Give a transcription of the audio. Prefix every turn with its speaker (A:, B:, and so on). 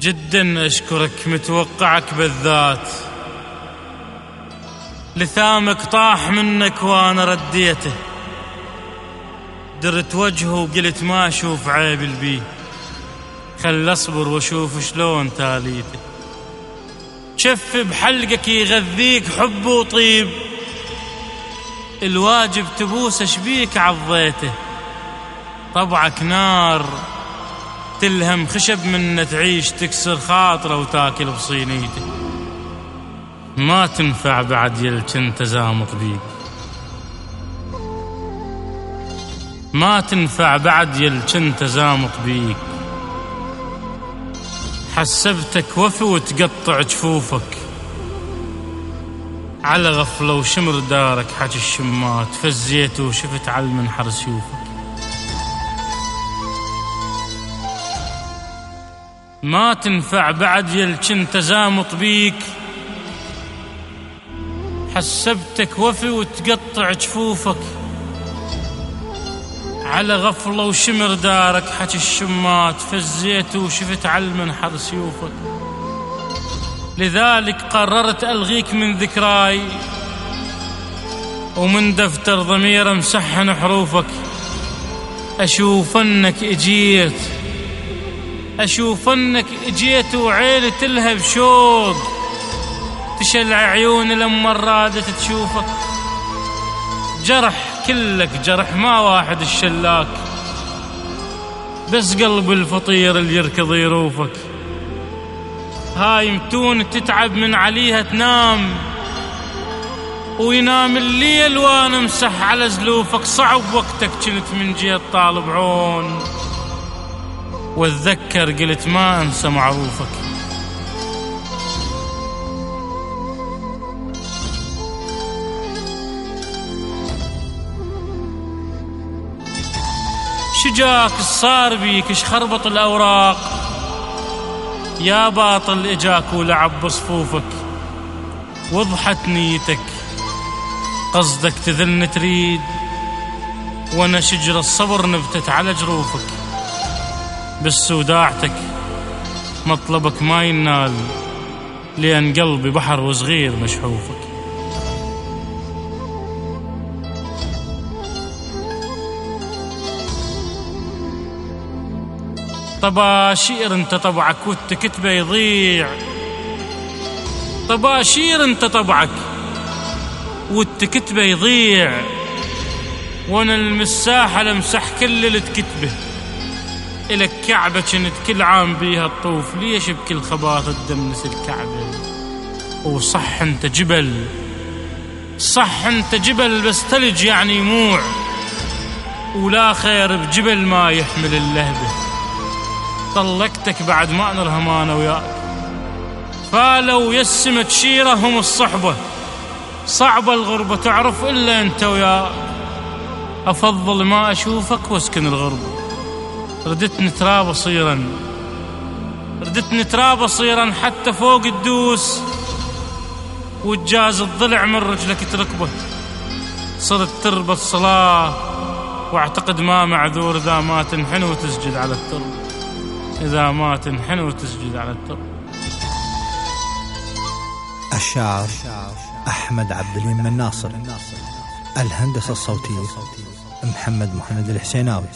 A: جدا أشكرك متوقعك بالذات. لثامك طاح منك وأنا رديته. درت وجهه وقلت ما أشوف عيب البيه خل أصبر وأشوف شلون تاليته. شف بحلقك يغذيك حب وطيب. الواجب تبوس شبيك عضيته؟ طبعك نار. تلهم خشب منه تعيش تكسر خاطره وتاكل بصينيته ما تنفع بعد يلجن تزامط بيك. ما تنفع بعد يلجن تزامط بيك. حسبتك وفي وتقطع جفوفك. على غفلة وشمر دارك حج الشمات. فزيت وشفت على المنحر سيوفك. ما تنفع بعد يلجن تزامط بيك. حسبتك وفي وتقطع جفوفك. على غفلة وشمر دارك حكي الشمات فزيت وشفت على المنحر سيوفك. لذلك قررت ألغيك من ذكراي ومن دفتر ضمير مسحن حروفك. أشوف أنك إجيت أشوف أنك إجيت وعيني تلهب شوق تشلع عيوني لما رادت تشوفك. جرح كلك جرح ما واحد الشلاك بس قلب الفطير اللي يركض يروفك. هاي متون تتعب من عليها تنام. وينام الليل وأنا امسح على زلوفك صعب وقتك كنت من جهة طالب عون. واتذكر قلت ما انسى معروفك شجاك صار بيك اش خربط الأوراق؟ يا باطل إجاك ولعب بصفوفك. وضحت نيتك قصدك تذلن تريد وأنا شجر الصبر نبتت على جروفك. بس وداعتك مطلبك ما ينال لأن قلبي بحر وصغير مشحوفك. طباشير انت طبعك والتكتبه يضيع طباشير انت طبعك والتكتبه يضيع وأنا المساحة لمسح كل اللي تكتبه إلك كعبة كنت كل عام بيها الطوف. ليش بكل خباطة تدمس الكعبة؟ وصح أنت جبل. صح أنت جبل بس ثلج يعني يموع ولا خير بجبل ما يحمل اللهبه طلقتك بعد ما نرهم أنا وياك. فالو يسمة تشيره هم الصحبة صعبة الغربة تعرف إلا أنت وياك. أفضل ما أشوفك واسكن الغربة. ردتني تراب صيرا ردتني تراب صيرا حتى فوق الدوس. وتجاز الضلع من رجلك تركبه. صرت تربط صلاة واعتقد ما معذور ذا ما تنحن وتسجد على التربة. إذا ما تنحن وتسجد على التراب
B: الشاعر أحمد عبد اليم الناصر الهندسة الصوتية محمد محمد الحسيناوي.